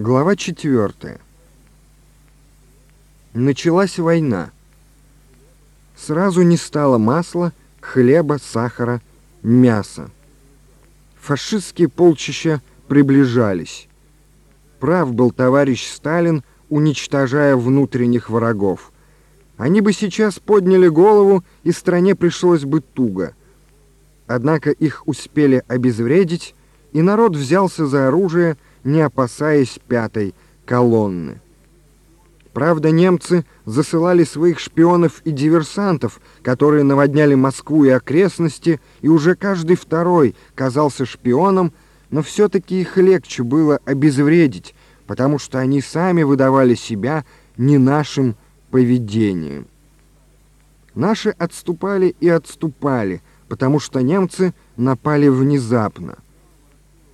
Глава 4. Началась война. Сразу не стало масла, хлеба, сахара, мяса. Фашистские полчища приближались. Прав был товарищ Сталин, уничтожая внутренних врагов. Они бы сейчас подняли голову, и стране пришлось бы туго. Однако их успели обезвредить, и народ взялся за оружие, не опасаясь пятой колонны. Правда, немцы засылали своих шпионов и диверсантов, которые наводняли Москву и окрестности, и уже каждый второй казался шпионом, но все-таки их легче было обезвредить, потому что они сами выдавали себя не нашим поведением. Наши отступали и отступали, потому что немцы напали внезапно.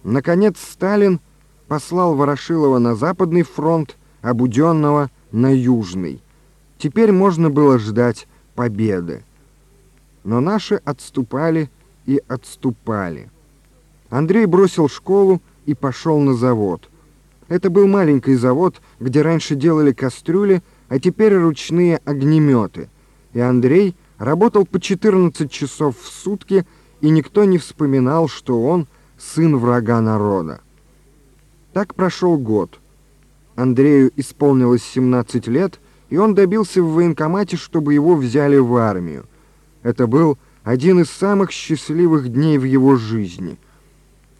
Наконец Сталин послал Ворошилова на Западный фронт, а Буденного на Южный. Теперь можно было ждать победы. Но наши отступали и отступали. Андрей бросил школу и пошел на завод. Это был маленький завод, где раньше делали кастрюли, а теперь ручные огнеметы. И Андрей работал по 14 часов в сутки, и никто не вспоминал, что он сын врага народа. Так прошел год. Андрею исполнилось 17 лет, и он добился в военкомате, чтобы его взяли в армию. Это был один из самых счастливых дней в его жизни.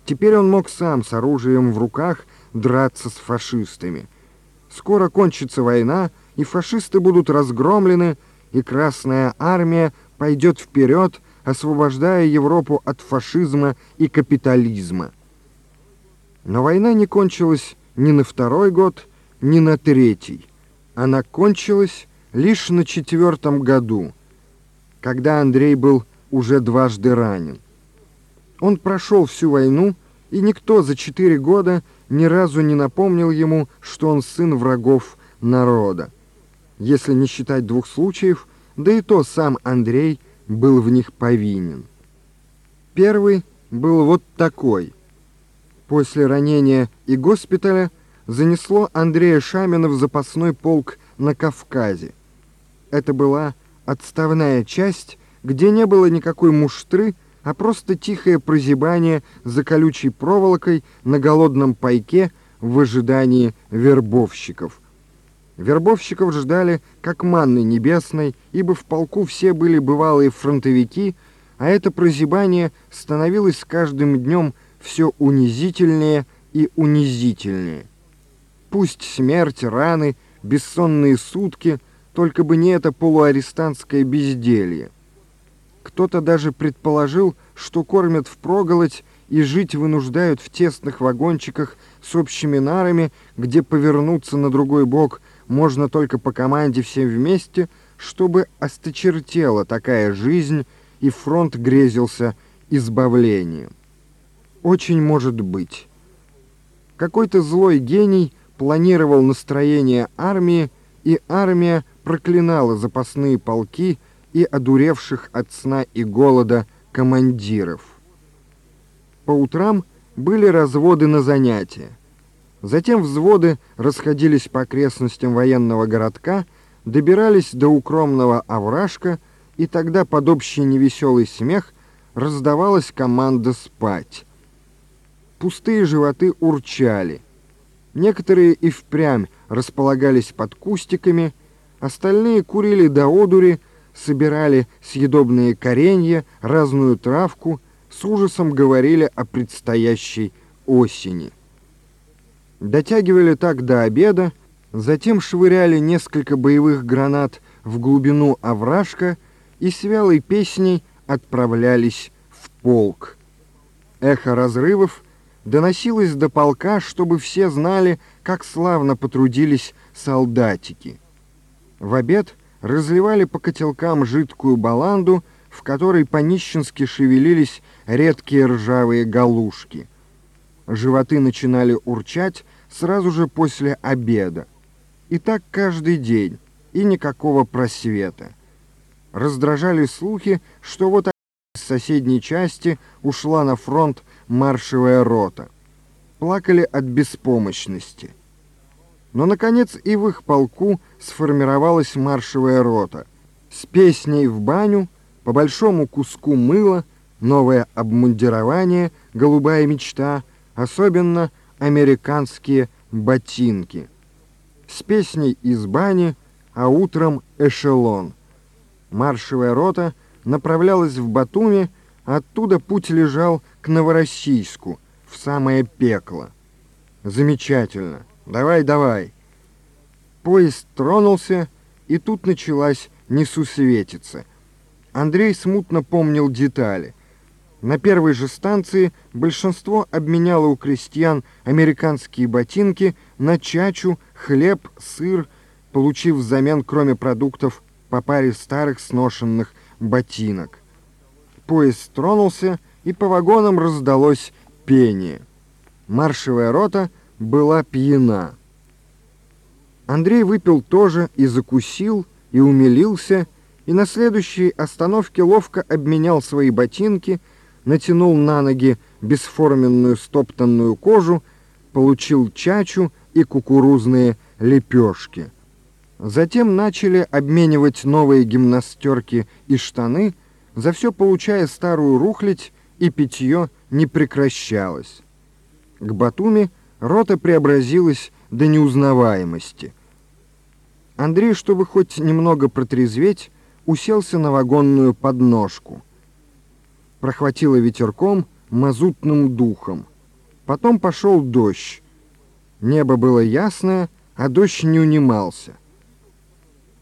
Теперь он мог сам с оружием в руках драться с фашистами. Скоро кончится война, и фашисты будут разгромлены, и Красная Армия пойдет вперед, освобождая Европу от фашизма и капитализма. Но война не кончилась ни на второй год, ни на третий. Она кончилась лишь на четвертом году, когда Андрей был уже дважды ранен. Он прошел всю войну, и никто за четыре года ни разу не напомнил ему, что он сын врагов народа. Если не считать двух случаев, да и то сам Андрей был в них повинен. Первый был вот такой – После ранения и госпиталя занесло Андрея Шамина в запасной полк на Кавказе. Это была отставная часть, где не было никакой муштры, а просто тихое прозябание за колючей проволокой на голодном пайке в ожидании вербовщиков. Вербовщиков ждали как манны небесной, ибо в полку все были бывалые фронтовики, а это прозябание становилось с каждым днем все унизительнее и унизительнее. Пусть смерть, раны, бессонные сутки, только бы не это полуарестантское безделье. Кто-то даже предположил, что кормят впроголодь и жить вынуждают в тесных вагончиках с общими нарами, где повернуться на другой бок можно только по команде все вместе, чтобы осточертела такая жизнь, и фронт грезился избавлением очень может быть. Какой-то злой гений планировал настроение армии, и армия проклинала запасные полки и одуревших от сна и голода командиров. По утрам были разводы на занятия. Затем взводы расходились по окрестностям военного городка, добирались до укромного овражка, и тогда под общий невеселый смех раздавалась команда спать. Пустые животы урчали. Некоторые и впрямь располагались под кустиками, остальные курили до одури, собирали съедобные коренья, разную травку, с ужасом говорили о предстоящей осени. Дотягивали так до обеда, затем швыряли несколько боевых гранат в глубину овражка и с вялой песней отправлялись в полк. Эхо разрывов доносилось до полка, чтобы все знали, как славно потрудились солдатики. В обед разливали по котелкам жидкую баланду, в которой по-нищенски шевелились редкие ржавые галушки. Животы начинали урчать сразу же после обеда. И так каждый день, и никакого просвета. Раздражали слухи, что вот из соседней части ушла на фронт маршевая рота. Плакали от беспомощности. Но, наконец, и в их полку сформировалась маршевая рота. С песней в баню, по большому куску мыла, новое обмундирование, голубая мечта, особенно американские ботинки. С песней из бани, а утром эшелон. Маршевая рота направлялась в Батуми, оттуда путь лежал к Новороссийску, в самое пекло. Замечательно. Давай, давай. Поезд тронулся, и тут началась несусветица. Андрей смутно помнил детали. На первой же станции большинство обменяло у крестьян американские ботинки на чачу, хлеб, сыр, получив взамен, кроме продуктов, по паре старых сношенных ботинок. Поезд тронулся, и по вагонам раздалось пение. Маршевая рота была пьяна. Андрей выпил тоже и закусил, и умилился, и на следующей остановке ловко обменял свои ботинки, натянул на ноги бесформенную стоптанную кожу, получил чачу и кукурузные лепешки. Затем начали обменивать новые гимнастерки и штаны, за все получая старую рухлядь, и питье не прекращалось. К Батуми рота преобразилась до неузнаваемости. Андрей, чтобы хоть немного протрезветь, уселся на вагонную подножку. Прохватило ветерком, мазутным духом. Потом пошел дождь. Небо было ясное, а дождь не унимался.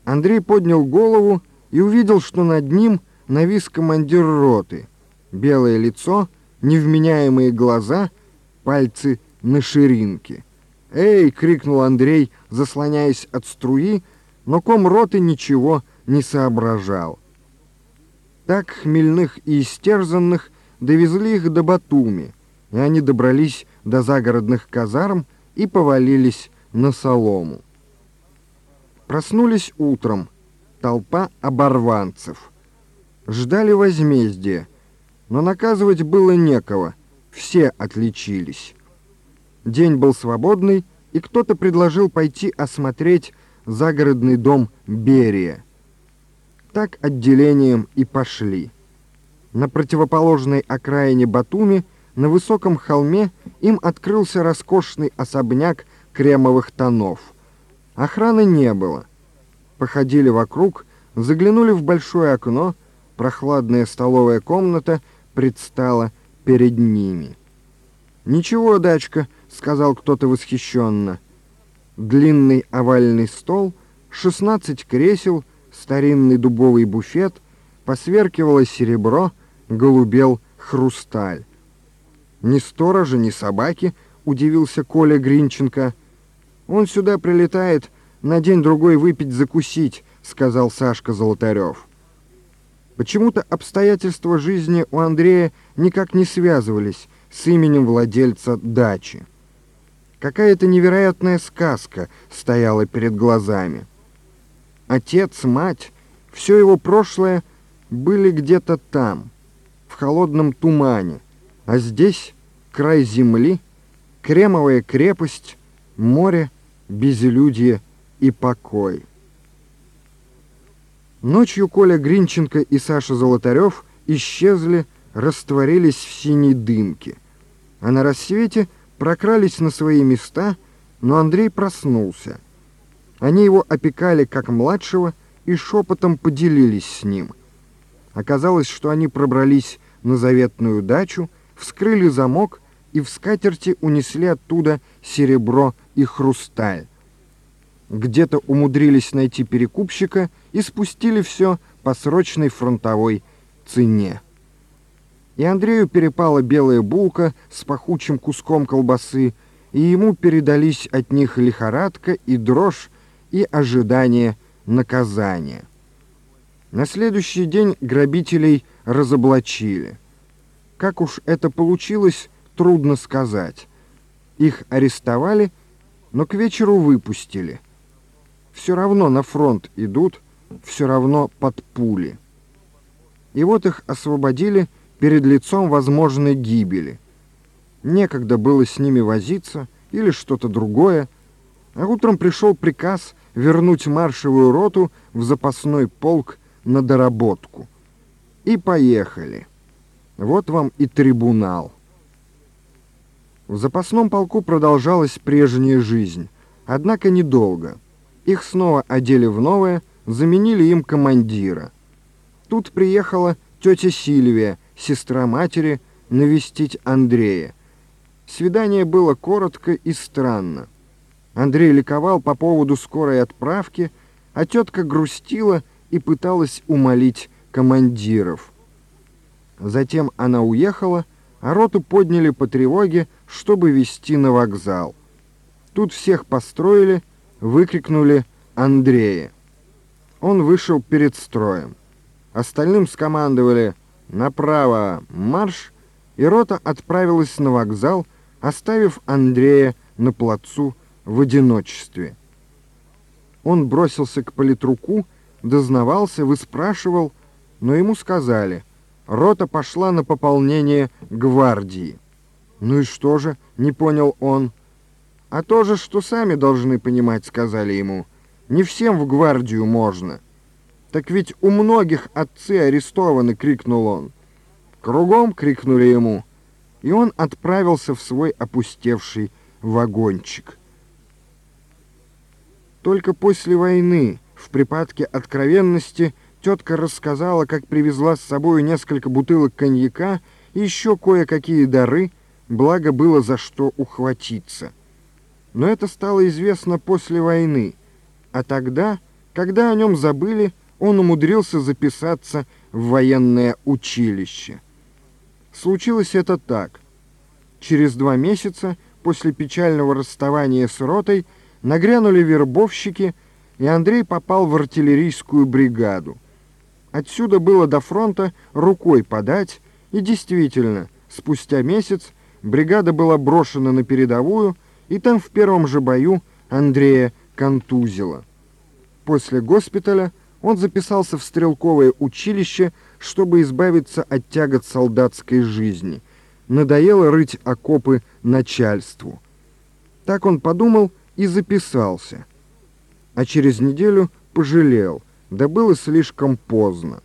Андрей поднял голову и увидел, что над ним навис командир роты. Белое лицо, невменяемые глаза, пальцы на ширинке. «Эй!» — крикнул Андрей, заслоняясь от струи, но ком роты ничего не соображал. Так хмельных и истерзанных довезли их до Батуми, и они добрались до загородных казарм и повалились на солому. Проснулись утром. Толпа оборванцев. Ждали возмездия, но наказывать было некого. Все отличились. День был свободный, и кто-то предложил пойти осмотреть загородный дом Берия. Так отделением и пошли. На противоположной окраине Батуми, на высоком холме, им открылся роскошный особняк кремовых тонов. Охраны не было. Походили вокруг, заглянули в большое окно, прохладная столовая комната предстала перед ними. «Ничего, дачка», — сказал кто-то восхищенно. Длинный овальный стол, шестнадцать кресел, старинный дубовый буфет, посверкивало серебро, голубел хрусталь. «Ни сторожа, ни собаки», — удивился Коля Гринченко. «Он сюда прилетает на день-другой выпить-закусить», — сказал Сашка Золотарев. Почему-то обстоятельства жизни у Андрея никак не связывались с именем владельца дачи. Какая-то невероятная сказка стояла перед глазами. Отец, мать, все его прошлое были где-то там, в холодном тумане, а здесь край земли, кремовая крепость, море, безлюдье и покой. Ночью Коля Гринченко и Саша Золотарев исчезли, растворились в синей дымке. А на рассвете прокрались на свои места, но Андрей проснулся. Они его опекали как младшего и шепотом поделились с ним. Оказалось, что они пробрались на заветную дачу, вскрыли замок и в скатерти унесли оттуда серебро и хрусталь. Где-то умудрились найти перекупщика и спустили все по срочной фронтовой цене и Андрею перепала белая булка с пахучим куском колбасы, и ему передались от них лихорадка и дрожь и ожидание наказания. На следующий день грабителей разоблачили. Как уж это получилось, трудно сказать. Их арестовали, но к вечеру выпустили. Все равно на фронт идут, все равно под пули. И вот их освободили, перед лицом возможной гибели. Некогда было с ними возиться или что-то другое. А утром пришел приказ вернуть маршевую роту в запасной полк на доработку. И поехали. Вот вам и трибунал. В запасном полку продолжалась прежняя жизнь, однако недолго. Их снова одели в новое, заменили им командира. Тут приехала тетя Сильвия, сестра матери, навестить Андрея. Свидание было коротко и странно. Андрей ликовал по поводу скорой отправки, а тетка грустила и пыталась умолить командиров. Затем она уехала, а роту подняли по тревоге, чтобы везти на вокзал. Тут всех построили, выкрикнули Андрея. Он вышел перед строем. Остальным скомандовали «Направо марш!» и рота отправилась на вокзал, оставив Андрея на плацу в одиночестве. Он бросился к политруку, дознавался, выспрашивал, но ему сказали, рота пошла на пополнение гвардии. «Ну и что же?» — не понял он. «А то же, что сами должны понимать», — сказали ему. «Не всем в гвардию можно». «Так ведь у многих отцы арестованы!» — крикнул он. «Кругом!» — крикнули ему. И он отправился в свой опустевший вагончик. Только после войны, в припадке откровенности, тетка рассказала, как привезла с собой несколько бутылок коньяка и еще кое-какие дары, благо было за что ухватиться. Но это стало известно после войны, а тогда, когда о нем забыли, он умудрился записаться в военное училище. Случилось это так. Через два месяца после печального расставания с ротой нагрянули вербовщики, и Андрей попал в артиллерийскую бригаду. Отсюда было до фронта рукой подать, и действительно, спустя месяц бригада была брошена на передовую, и там в первом же бою Андрея контузило. После госпиталя он записался в стрелковое училище, чтобы избавиться от тягот солдатской жизни. Надоело рыть окопы начальству. Так он подумал и записался. А через неделю пожалел, да было слишком поздно.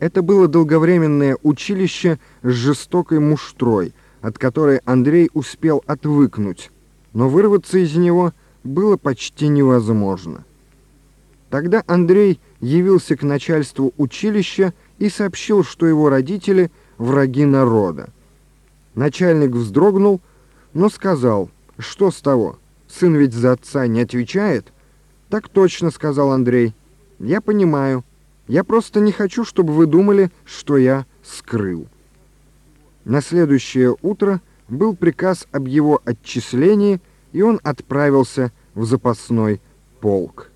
Это было долговременное училище с жестокой муштрой, от которой Андрей успел отвыкнуть, но вырваться из него было почти невозможно. Тогда Андрей явился к начальству училища и сообщил, что его родители – враги народа. Начальник вздрогнул, но сказал, что с того, сын ведь за отца не отвечает. «Так точно», — сказал Андрей. «Я понимаю. Я просто не хочу, чтобы вы думали, что я скрыл». На следующее утро был приказ об его отчислении, и он отправился в запасной полк.